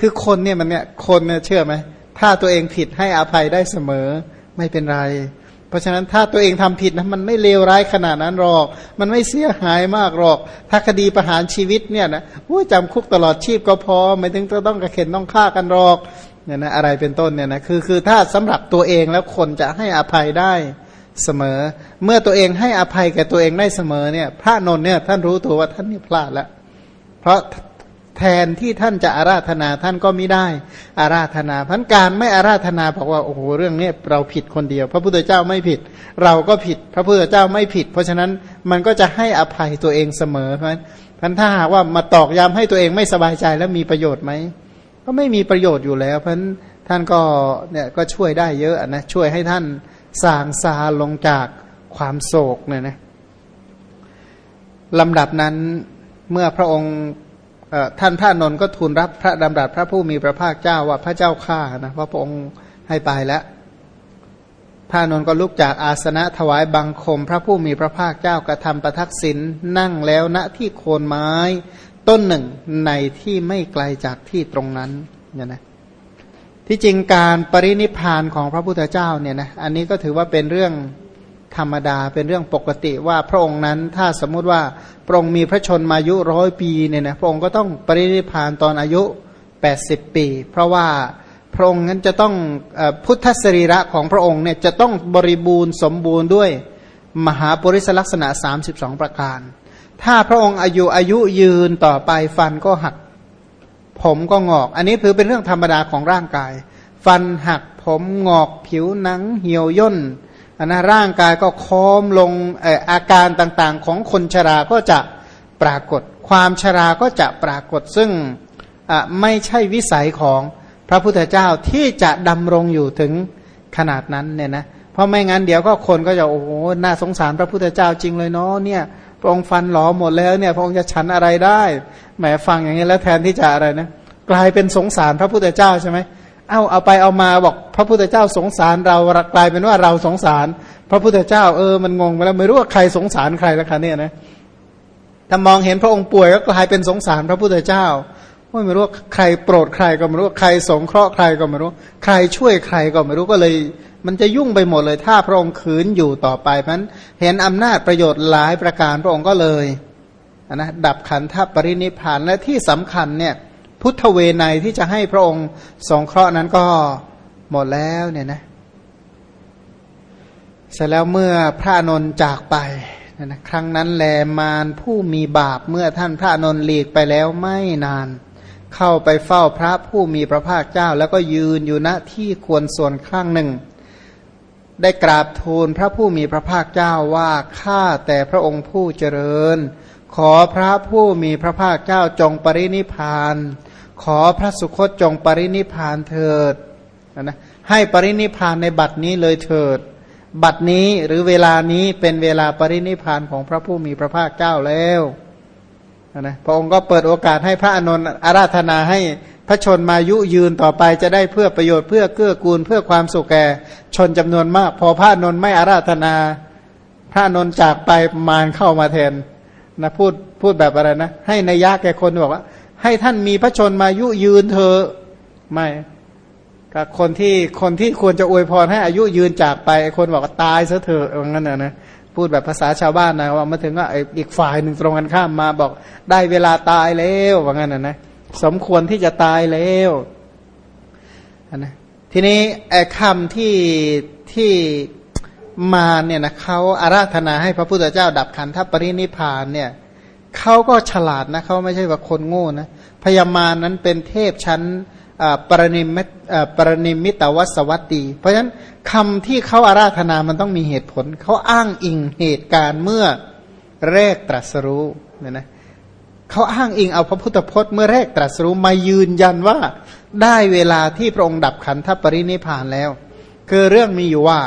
คือคนเนี่ยมันเนี่ยคนเนี่ยเชื่อไหมถ้าตัวเองผิดให้อภัยได้เสมอไม่เป็นไร เพราะฉะนั้นถ้าตัวเองทำผิดนะมันไม่เลวร้ายขนาดนั้นหรอก มันไม่เสียหายมากหรอก ถ้าคดีประหารชีวิตเนี่ยนะจำคุกตลอดชีพก็พอไม่ถึงจะต้องกระเข็นต้องฆ่ากันหรอกเนี่ยนะอะไรเป็นต้นเนี่ยนะคือคือถ้าสำหรับตัวเองแล้วคนจะให้อภัยได้เสมอ เมื่อตัวเองให้อภัยแก่ตัวเองได้เสมอเนี่ย พระนนท์เนี่ยท่านรู้ตัวว่าท่านนี่พลาดแล้วเพราะ แทนที่ท่านจะอาราธนาท่านก็ไม่ได้ อาราธนาพันการไม่อาราธนาบอกว่าโอ้โหเรื่องนี้เราผิดคนเดียว พระพุทธเจ้าไม่ผิด เราก็ผิด พระพุทธเจ้าไม่ผิด เพราะฉะนั้นมันก็จะให้อภัยตัวเองเสมอเพราะฉะนั้นถ้าหากว่ามาตอกย้ำให้ตัวเองไม่สบายใจแล้วมีประโยชน์ไหมก็ไม่มีประโยชน์อยู่แล้วเพราะฉะนั้นท่านก็เนี่ยก็ช่วยได้เยอะนะช่วยให้ท่านสางซาลงจากความโศกเนี่ยนะลำดับนั้นเมื่อพระองค์ ท่านพระนนท์ก็ทูลรับพระดำรัสพระผู้มีพระภาคเจ้าว่าพระเจ้าข้านะว่าพระองค์ให้ไปแล้วพระนนท์ก็ลุกจากอาสนะถวายบังคม พระผู้มีพระภาคเจ้ากระทำประทักษิณนั่งแล้วณที่โคนไม้ ต้นหนึ่งในที่ไม่ไกลจากที่ตรงนั้นเนี่ยนะที่จริงการปรินิพานของพระพุทธเจ้าเนี่ยนะอันนี้ก็ถือว่าเป็นเรื่องธรรมดาเป็นเรื่องปกติว่าพระองค์นั้นถ้าสมมุติว่า พระองค์มีพระชนมายุร้อยปีเนี่ยนะพระองค์ก็ต้องปรินิพานตอนอายุ 80 ปี เพราะว่าพระองค์นั้นจะต้องพุทธสรีระของพระองค์เนี่ยจะต้องบริบูรณ์สมบูรณ์ด้วยมหาปริศลักษณะ 32 ประการ ถ้าพระองค์อายุอายุยืนต่อไปฟันก็หัก ผมก็งอก อันนี้ถือเป็นเรื่องธรรมดาของร่างกาย ฟันหักผมงอกผิวหนังเหี่ยวย่น อันนะร่างกายก็ค้อมลงออาการต่างๆ ของคนชราก็จะปรากฏ ความชราก็จะปรากฏซึ่งไม่ใช่วิสัยของพระพุทธเจ้าที่จะดำรงอยู่ถึงขนาดนั้นเนี่ยนะเพราะไม่งั้นเดี๋ยวก็คนก็จะโอ้โหน่าสงสารพระพุทธเจ้าจริงเลยเนาะเนี่ยพระองค์ฟันหลอหมดแล้วเนี่ยพระองค์จะฉันอะไรได้แหมฟังอย่างนี้แล้วแทนที่จะอะไรนะกลายเป็นสงสารพระพุทธเจ้าใช่ไหม เอาเอาไปเอามาบอกพระพุทธเจ้าสงสารเรากลายเป็นว่าเราสงสาร พระพุทธเจ้าเออมันงงไปแล้วไม่รู้ว่าใครสงสารใครแล้วคะเนี่ยนะถ้ามองเห็นพระองค์ป่วยก็กลายเป็นสงสารพระพุทธเจ้าไม่รู้ว่าใครโปรดใครก็ไม่รู้ใครสงเคราะห์ใครก็ไม่รู้ ใครช่วยใครก็ไม่รู้ก็เลย มันจะยุ่งไปหมดเลย ถ้าพระองค์ขืนอยู่ต่อไปเพราะนั้นเห็นอำนาจประโยชน์หลายประการพระองค์ก็เลยนะดับขันธปรินิพานและที่สำคัญเนี่ย พุทธเวไนที่จะให้พระองค์สงเคราะห์นั้นก็หมดแล้วเนี่ยนะเสร็จแล้วเมื่อพระนนจากไปนะครั้งนั้นแลมานผู้มีบาปเมื่อท่านพระนนหลีกไปแล้วไม่นาน เข้าไปเฝ้าพระผู้มีพระภาคเจ้า แล้วก็ยืนอยู่ณที่ควรส่วนข้างหนึ่ง ได้กราบทูลพระผู้มีพระภาคเจ้าว่าข้าแต่พระองค์ผู้เจริญ ขอพระผู้มีพระภาคเจ้าจงปรินิพาน ขอพระสุคตจงปรินิพานเถิดนะให้ปรินิพานในบัดนี้เลยเถิด บัดนี้หรือเวลานี้เป็นเวลาปรินิพานของพระผู้มีพระภาคเจ้าแล้วนะพระองค์ก็เปิดโอกาสให้พระอนุนอาราธนาให้พระชนมายุยืนต่อไปจะได้เพื่อประโยชน์เพื่อเกื้อกูลเพื่อความสุขแก่ชนจำนวนมาก พอพระนนไม่อาราธนา พระนนจากไปมารเข้ามาแทนนะพูดพูดแบบอะไรนะ ให้นายะแก่คนบอกว่า ให้ท่านมีพระชนมายุยืนเธอไม่กับคนที่คนที่ควรจะอวยพรให้อายุยืนจากไป คนบอกว่าตายซะเถอะว่างั้นนะนะพูดแบบภาษาชาวบ้านนะว่ามาถึงว่าอีกฝ่ายหนึ่งตรงกันข้ามมาบอกได้เวลาตายแล้วว่างั้นนะนะสมควรที่จะตายแล้วนะทีนี้ไอ้คำที่ที่มาเนี่ยนะเขาอาราธนาให้พระพุทธเจ้าดับขันธปรินิพานเนี่ย เขาก็ฉลาดนะเขาไม่ใช่ว่าคนโง่นะพญามานั้นเป็นเทพชั้นปรนิมิตปรนิมิตวสวัตตี เพราะฉะนั้นคำที่เขาอาราธนามันต้องมีเหตุผล เขาอ้างอิงเหตุการณ์เมื่อแรกตรัสรู้เนี่ยนะเขาอ้างอิงเอาพระพุทธพจน์เมื่อแรกตรัสรู้มายืนยันว่าได้เวลาที่พระองค์ดับขันธปรินิพพานแล้ว คือเรื่องมีอยู่ว่า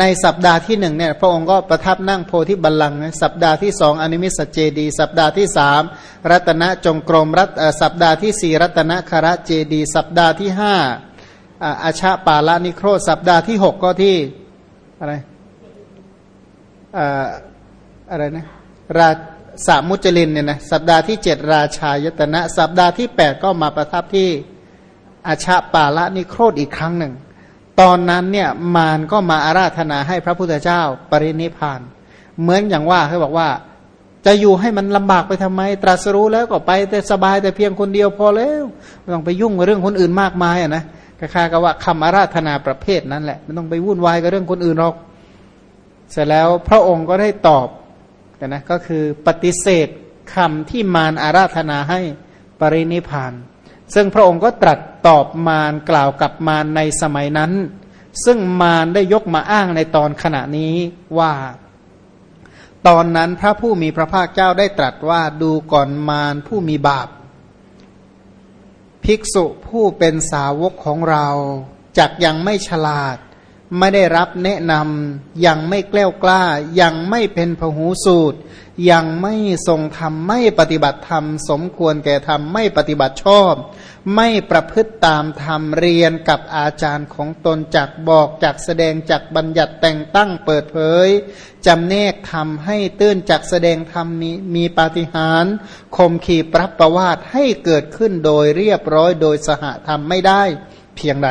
ในสัปดาห์ที่หนึ่งเนี่ยพระองค์ก็ประทับนั่งโพธิบัลลังก์สัปดาห์ที่สองอนิมิสเจดีย์ สัปดาห์ที่สามรัตนจงกรมรัตสัปดาห์ที่สี่รัตนฆรเจดีย์ สัปดาห์ที่ห้าอาชาปาลานิโครสัปดาห์ที่หกก็ที่อะไรอะไรนะราสามุจลินเนี่ยนะสัปดาห์ที่เจ็ดราชายตนะ สัปดาห์ที่แปดก็มาประทับที่อาชาปาละนิโครธอีกครั้งหนึ่ง ตอนนั้นเนี่ยมารก็มาอาราธนาให้พระพุทธเจ้าปรินิพาน เหมือนอย่างว่าเขาบอกว่า จะอยู่ให้มันลำบากไปทำไม ตรัสรู้แล้วก็ไปแต่สบายแต่เพียงคนเดียวพอแล้วไม่ต้องไปยุ่งกับเรื่องคนอื่นมากมายอะนะคล้ากับว่าคำอาราธนาประเภทนั้นแหละไม่ต้องไปวุ่นวายกับเรื่องคนอื่นหรอกเสร็จแล้วพระองค์ก็ได้ตอบนะก็คือปฏิเสธคำที่มารอาราธนาให้ปรินิพาน ซึ่งพระองค์ก็ตรัสตอบมารกล่าวกับมารในสมัยนั้น ซึ่งมารได้ยกมาอ้างในตอนขณะนี้ว่า ตอนนั้นพระผู้มีพระภาคเจ้าได้ตรัสว่าดูก่อนมารผู้มีบาป ภิกษุผู้เป็นสาวกของเราจักยังไม่ฉลาด ไม่ได้รับแนะนำยังไม่แกล้วกล้า ยังไม่เป็นพหูสูตร ยังไม่ทรงธรรมไม่ปฏิบัติธรรม สมควรแก่ธรรมไม่ปฏิบัติชอบ ไม่ประพฤติตามธรรมเรียนกับอาจารย์ของตนจากบอกจากแสดงจากบัญญัติแต่งตั้งเปิดเผยจำแนกธรรมให้ตื้นจากแสดงธรรมมีมีปาฏิหาริย์คมขีปรับประวาตให้เกิดขึ้นโดยเรียบร้อยโดยสหธรรมไม่ได้เพียงใด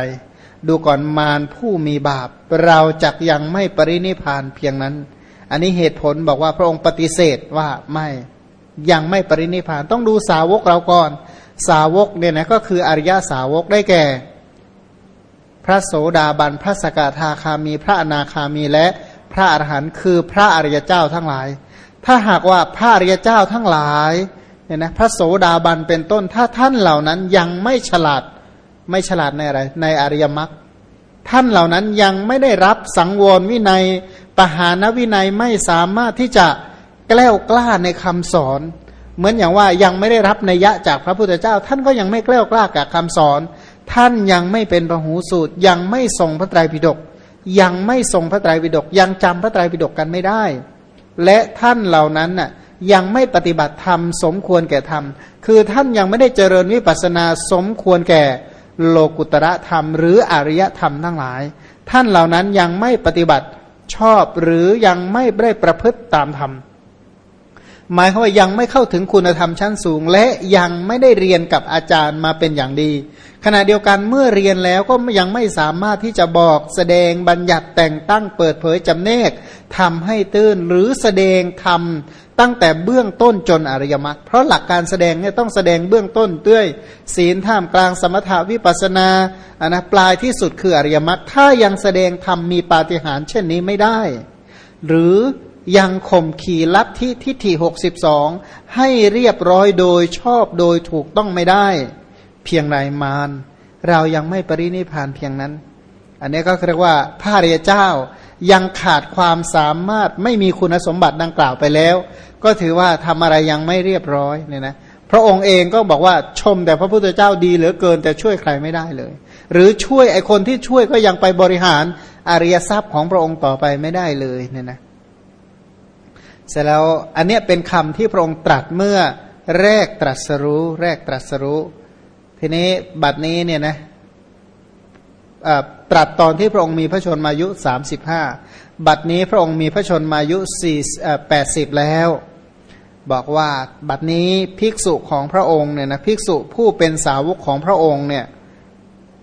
ดูก่อนมารผู้มีบาป เราจักยังไม่ปรินิพานเพียงนั้น อันนี้เหตุผลบอกว่าพระองค์ปฏิเสธว่าไม่ยังไม่ปรินิพานต้องดูสาวกเราก่อน สาวกเนี่ยนะก็คืออริยสาวกได้แก่ พระโสดาบันพระสกทาคามี พระอนาคามีและพระอรหันต์คือพระอริยเจ้าทั้งหลาย ถ้าหากว่าพระอริยเจ้าทั้งหลายเนี่ยนะพระโสดาบันเป็นต้นถ้าท่านเหล่านั้นยังไม่ฉลาดไม่ฉลาดในอะไรในอริยมรรคท่านเหล่านั้นยังไม่ได้รับสังวรวินัย ปหานวินัยไม่สามารถที่จะแกล้วกล้าในคำสอน เหมือนอย่างว่ายังไม่ได้รับนัยยะจากพระพุทธเจ้า ท่านก็ยังไม่แกล้วกล้ากับคำสอน ท่านยังไม่เป็นพหูสูตร ยังไม่ทรงพระไตรปิฎกยังไม่ทรงพระไตรปิฎกยังจำพระไตรปิฎกกันไม่ได้ และท่านเหล่านั้นน่ะยังไม่ปฏิบัติธรรมสมควรแก่ธรรม คือท่านยังไม่ได้เจริญวิปัสนาสมควรแก่โลกุตระธรรม หรืออริยธรรมทั้งหลาย ท่านเหล่านั้นยังไม่ปฏิบัติ ชอบหรือยังไม่ได้ประพฤติตามธรรม หมายความว่ายังไม่เข้าถึงคุณธรรมชั้นสูง และยังไม่ได้เรียนกับอาจารย์มาเป็นอย่างดี ขณะเดียวกันเมื่อเรียนแล้วก็ยังไม่สามารถที่จะบอกแสดงบัญญัติแต่งตั้งเปิดเผยจำเนกทำให้ตื้นหรือแสดงทำตั้งแต่เบื้องต้นจนอริยมรรคเพราะหลักการแสดงเนี่ยต้องแสดงเบื้องต้นด้วยศีลท่ามกลางสมถาวิปัสนาอันนะปลายที่สุดคืออริยมรรคถ้ายังแสดงธรรมมีปาฏิหาริย์เช่นนี้ไม่ได้ หรือยังข่มขีลัทธิทิฏฐิหกสิบสองให้เรียบร้อยโดยชอบโดยถูกต้องไม่ได้ เพียงไรมานเรายังไม่ปรินิพานเพียงนั้น อันนี้ก็เรียกว่าพระเรียเจ้ายังขาดความสามารถไม่มีคุณสมบัติดังกล่าวไปแล้ว ก็ถือว่าทำอะไรยังไม่เรียบร้อยเนี่ยนะพระองค์เองก็บอกว่าชมแต่พระพุทธเจ้าดีเหลือเกินแต่ช่วยใครไม่ได้เลย หรือช่วยไอคนที่ช่วยก็ยังไปบริหารอริยทรัพย์ของพระองค์ต่อไปไม่ได้เลยเนี่ยนะเสร็จแล้วอันเนี้ยเป็นคำที่พระองค์ตรัสเมื่อแรกตรัสรู้ แรกตรัสรู้ ทีนี้บัดนี้เนี่ยนะตรัสตอนที่พระองค์มีพระชนมายุ 35 บัดนี้พระองค์มีพระชนมายุ4 80 แล้ว บอกว่าบัดนี้ภิกษุของพระองค์เนี่ยนะภิกษุผู้เป็นสาวกของพระองค์เนี่ย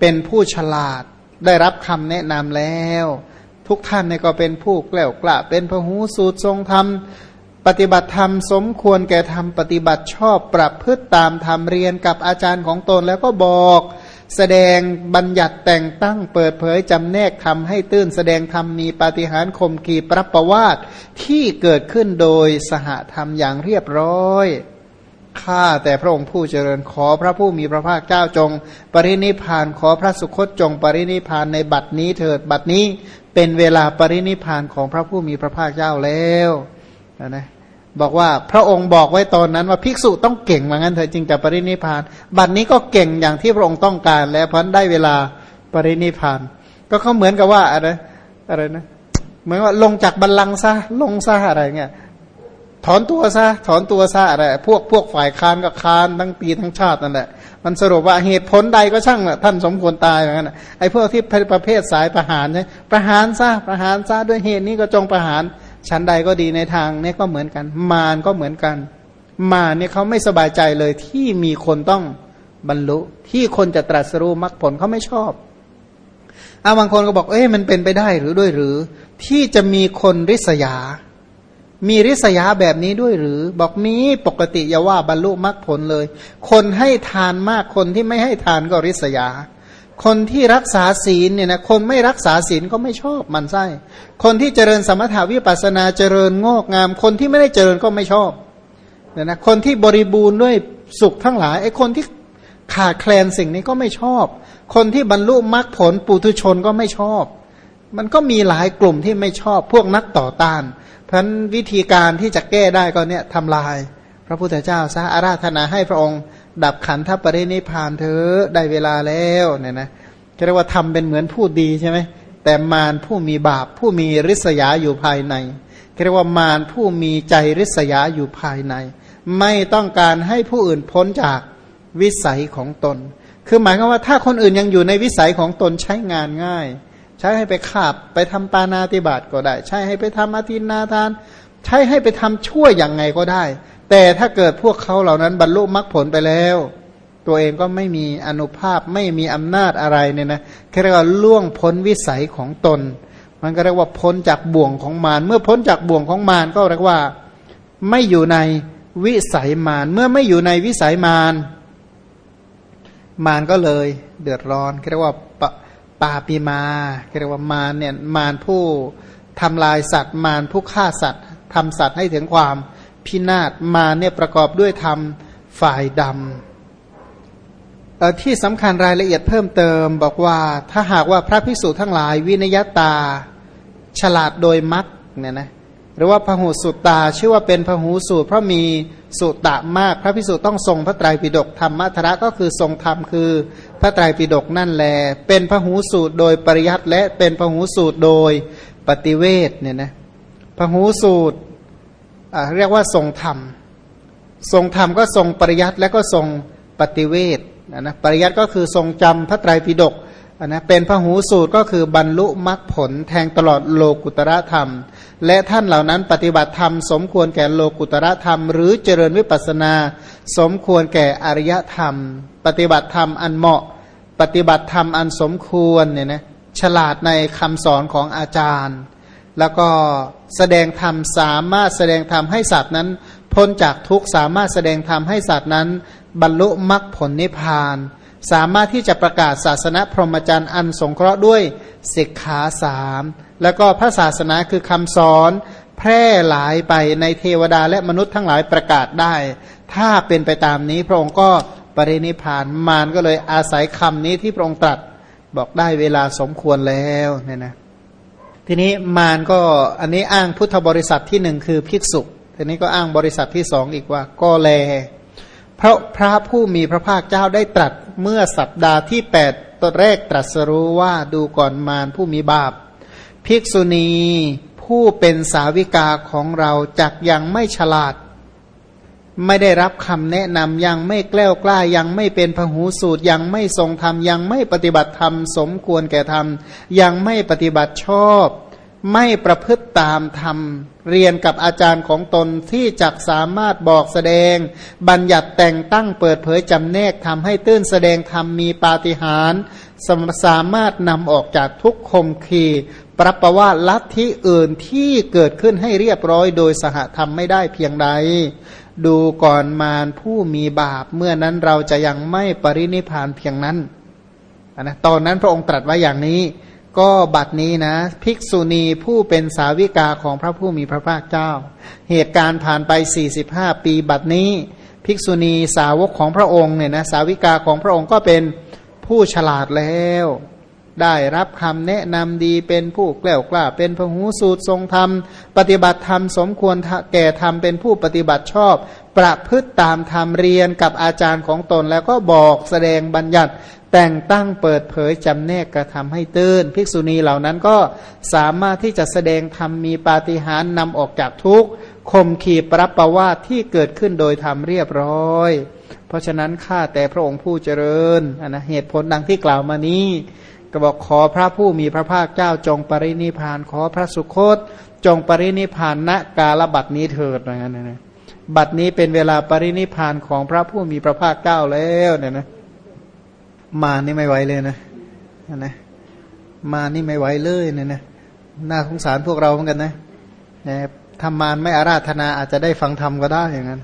เป็นผู้ฉลาดได้รับคำแนะนำแล้ว ทุกท่านเนี่ยก็เป็นผู้แกล้วกล้าเป็นพหูสูตรทรงธรรม ปฏิบัติธรรมสมควรแก่ธรรมปฏิบัติชอบปรับพฤติตามธรรมเรียนกับอาจารย์ของตนแล้วก็บอก แสดงบัญญัติแต่งตั้งเปิดเผยจำแนกทำให้ตื้นแสดงธรรมมีปาฏิหาริย์คมกีปรับประวาตที่เกิดขึ้นโดยสหธรรมอย่างเรียบร้อยข้าแต่พระองค์ผู้เจริญขอพระผู้มีพระภาคเจ้าจง ปรินิพานขอพระสุคตจง ปรินิพานในบัดนี้เถิดบัดนี้เป็นเวลาปรินิพานของพระผู้มีพระภาคเจ้าแล้ว นะบอกว่าพระองค์บอกไว้ตอนนั้นว่าภิกษุต้องเก่งเหมือนกันเถอจึงจะปรินิพาน บัดนนี้ก็เก่งอย่างที่พระองค์ต้องการ แล้วเพราะได้เวลาปรินิพาน ก็เขาเหมือนกับว่าอะไรอะไรนะเหมือนว่าลงจากบัลลังก์ซะลงซะอะไรเงี้ยถอนตัวซะถอนตัวซะอะไรพวกพวกฝ่ายค้านก็ค้านทั้งปีทั้งชาตินั่นแหละมันสรุปว่าเหตุผลใดก็ช่างท่านสมควรตายเหมือนกันไอ้พวกที่ประเภทสายประหารใช่ประหารซะประหารซะด้วยเหตุนี้ก็จงประหาร ชั้นใดก็ดีในทางเนี้ก็เหมือนกัน มารก็เหมือนกัน มารเนี่ยเขาไม่สบายใจเลยที่มีคนต้องบรรลุ ที่คนจะตรัสรู้มรรคผลเขาไม่ชอบอาบางคนก็บอกเอ้ยมันเป็นไปได้หรือด้วยหรือ ที่จะมีคนริษยา มีริษยาแบบนี้ด้วยหรือ บอกมีปกติอย่าว่าบรรลุมรรคผลเลย คนให้ทานมากคนที่ไม่ให้ทานก็ริษยา คนที่รักษาศีลเนี่ยนะคนไม่รักษาศีลก็ไม่ชอบมันไส้คนที่เจริญสมถาวิปัสนาเจริญงอกงาม คนที่ไม่ได้เจริญก็ไม่ชอบเนี่ยนะคนที่บริบูรณ์ด้วยสุขทั้งหลายไอ้คนที่ขาดแคลนสิ่งนี้ก็ไม่ชอบ คนที่บรรลุมรรคผลปุถุชนก็ไม่ชอบ มันก็มีหลายกลุ่มที่ไม่ชอบพวกนักต่อต้าน เพราะฉะนั้นวิธีการที่จะแก้ได้ก็เนี่ยทำลาย พระพุทธเจ้าซะอาราธนาให้พระองค์ ดับขันธปรินิพานเธอได้เวลาแล้วเนี่ยนะเรียกว่าทำเป็นเหมือนผู้ดีใช่ไหมแต่มารผู้มีบาปผู้มีริษยาอยู่ภายในเรียกว่ามารผู้มีใจริษยาอยู่ภายใน ไม่ต้องการให้ผู้อื่นพ้นจากวิสัยของตน คือหมายความว่าถ้าคนอื่นยังอยู่ในวิสัยของตนใช้งานง่าย ใช้ให้ไปขาบไปทำปานาติบาตก็ได้ ใช้ให้ไปทำอาทินนาทาน ใช้ให้ไปทำชั่วอย่างไงก็ได้ แต่ถ้าเกิดพวกเขาเหล่านั้นบรรลุมรรคผลไปแล้ว ตัวเองก็ไม่มีอนุภาพไม่มีอำนาจอะไรเนี่ยนะเรียกว่าล่วงพ้นวิสัยของตน มันก็เรียกว่าพ้นจากบ่วงของมารเมื่อพ้นจากบ่วงของมารก็เรียกว่าไม่อยู่ในวิสัยมารเมื่อไม่อยู่ในวิสัยมารมารก็เลยเดือดร้อนเรียกว่าปปาปีมาเรียกว่ามารเนี่ยมารผู้ทำลายสัตว์ มารผู้ฆ่าสัตว์ทำสัตว์ให้ถึงความ พินาศมาเนี่ยประกอบด้วยธรรมฝ่ายดำที่สำคัญรายละเอียดเพิ่มเติมบอกว่าถ้าหากว่าพระภิกษุทั้งหลาย วินยตา ฉลาดโดยมักเนี่ยนะหรือว่าพหูสุตตาชื่อว่าเป็นพหูสูตร เพราะมีสุตตะมาก พระพิสุต้องทรงพระไตรปิฎกธรรมะธระก็คือทรงธรรมคือพระไตรปิฎกนั่นแล เป็นพหูสูตรโดยปริยัติและเป็นพหูสูตรโดยปฏิเวทเนี่ยนะพหูสูตร เรียกว่าทรงธรรม ทรงธรรมก็ทรงปริยัติและก็ทรงปฏิเวทนะปริยัติก็คือทรงจำพระไตรปิฎกนะเป็นพระหูสูตรก็คือบรรลุมรรคผลแทงตลอดโลกุตระธรรม และท่านเหล่านั้นปฏิบัติธรรม สมควรแก่โลกุตระธรรม หรือเจริญวิปัสนา สมควรแก่อริยธรรม ปฏิบัติธรรมอันเหมาะ ปฏิบัติธรรมอันสมควรเนี่ยนะฉลาดในคำสอนของอาจารย์ แล้วก็แสดงธรรมสามารถแสดงธรรมให้สัตว์นั้น พ้นจากทุกสามารถแสดงธรรมให้สัตว์นั้น บรรลุมรรคผลนิพพาน สามารถที่จะประกาศศาสนาพรหมจรรย์อันสงเคราะห์ด้วยศิกขาสามแล้วก็พระศาสนาคือคำสอนแพร่หลายไปในเทวดาและมนุษย์ทั้งหลายประกาศได้ ถ้าเป็นไปตามนี้พระองค์ก็ปรินิพานมารก็เลยอาศัยคำนี้ที่พระองค์ตรัสบอกได้เวลาสมควรแล้วเนี่ยนะ ทีนี้มารก็อันนี้อ้างพุทธบริษัทที่หนึ่งคือภิกษุ ทีนี้ก็อ้างบริษัทที่สองอีกว่าก็แลพระพระผู้มีพระภาคเจ้าได้ตรัสเมื่อสัปดาห์ที่แปดตนแรกตรัสรู้ว่าดูก่อนมารผู้มีบาป ภิกษุณีผู้เป็นสาวิกาของเราจักยังไม่ฉลาด ไม่ได้รับคำแนะนำยังไม่แกล้วกล้ายังไม่เป็นพหูสูตรยังไม่ทรงธรรมยังไม่ปฏิบัติธรรมสมควรแก่ธรรม ยังไม่ปฏิบัติชอบ ไม่ประพฤติตามธรรม เรียนกับอาจารย์ของตนที่จักสามารถบอกแสดง บัญญัติแต่งตั้งเปิดเผยจำแนกทำให้ตื้นแสดงธรรมมีปาฏิหาริย์ สามารถนำออกจากทุกคมขีปรับประวาลัทธิอื่นที่เกิดขึ้นให้เรียบร้อยโดยสหธรรมไม่ได้เพียงใด ดูก่อนมารผู้มีบาปเมื่อนั้นเราจะยังไม่ปรินิพานเพียงนั้นนะตอนนั้นพระองค์ตรัสไว้อย่างนี้ ก็บัดนี้นะ ภิกษุณีผู้เป็นสาวิกาของพระผู้มีพระภาคเจ้า เหตุการณ์ผ่านไป 45 ปีบัดนี้ ภิกษุณีสาวกของพระองค์เนี่ยนะสาวิกาของพระองค์ก็เป็น ผู้ฉลาดแล้ว ได้รับคำแนะนำดีเป็นผู้แกล้วกล้า เป็นพหูสูตรทรงธรรม ปฏิบัติธรรมสมควรแก่ธรรมเป็นผู้ปฏิบัติชอบ ประพฤติตามธรรมเรียนกับอาจารย์ของตนแล้วก็บอกแสดงบัญญัติ แต่งตั้งเปิดเผยจำแนกกระทำให้ตื้นภิกษุณีเหล่านั้นก็สามารถที่จะแสดงธรรมมีปาฏิหาริย์นำออกจากทุกข์คมขีปรับประวาที่เกิดขึ้นโดยธรรมเรียบร้อย เพราะฉะนั้นข้าแต่พระองค์ผู้เจริญนนะเหตุผลดังที่กล่าวมานี้ ก็บอกขอพระผู้มีพระภาคเจ้าจงปรินิพาน ขอพระสุคต จงปรินิพานณกาลบัดนี้เถิดนั้นนะบัดนี้เป็นเวลาปรินิพานของพระผู้มีพระภาคเจ้าแล้วเนี่ยนะมานี่ไม่ไหวเลยนะนะมานี่ไม่ไหวเลยเนี่ยนะน่าสงสารพวกเราเหมือนกันนะนะทำมานไม่อาราธนาอาจจะได้ฟังธรรมก็ได้อย่างนั้น